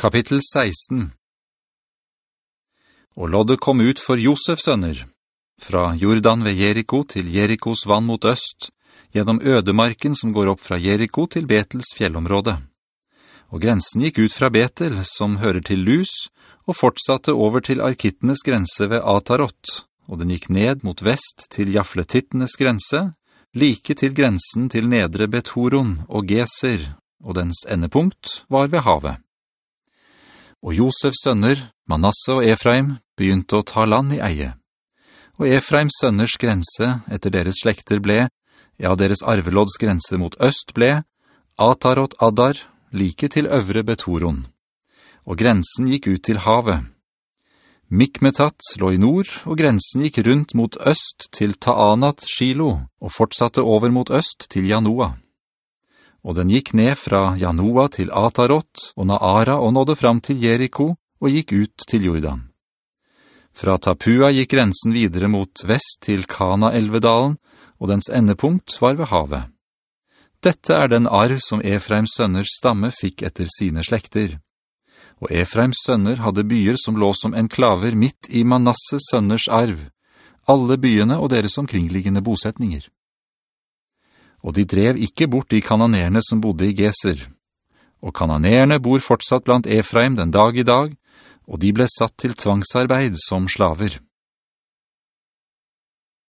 Kapittel 16 Og loddet kom ut for Josefs sønner, fra Jordan ved Jericho til Jerikos vann mot øst, gjennom ødemarken som går opp fra Jericho til Betels fjellområde. Og grensen gikk ut fra Betel, som hører til Lus, og fortsatte over til Arkittenes grense ved Atarot, og den gikk ned mot vest til Jafletittenes grense, like til grensen til nedre Bethoron og Geser, og dens endepunkt var ved havet. Og Josefs sønner, Manasse og Efraim, begynte å ta land i eie. Og Efraims sønners grense etter deres slekter ble, ja, deres arvelodds grense mot øst ble, Atarot Adar, like til øvre Betoron. Og grensen gikk ut til havet. Mikmetat lå i nord, og grensen gikk rundt mot øst til Taanat Shilo, og fortsatte over mot øst til Janoa og den gikk ned fra Janoa til Atarot og Naara og nådde fram til Jericho og gikk ut til Jordan. Fra Tapua gikk grensen videre mot vest til Kana-elvedalen, og dens endepunkt var ved havet. Dette er den arv som Efraims sønners stamme fikk etter sine slekter. Og Efraims sønner hadde byer som lå som enklaver midt i Manasses sønners arv, alle byene og deres omkringliggende bosetninger og de drev ikke bort de kananerne som bodde i Geser. Og kananerne bor fortsatt blant Efraim den dag i dag, og de ble satt til tvangsarbeid som slaver.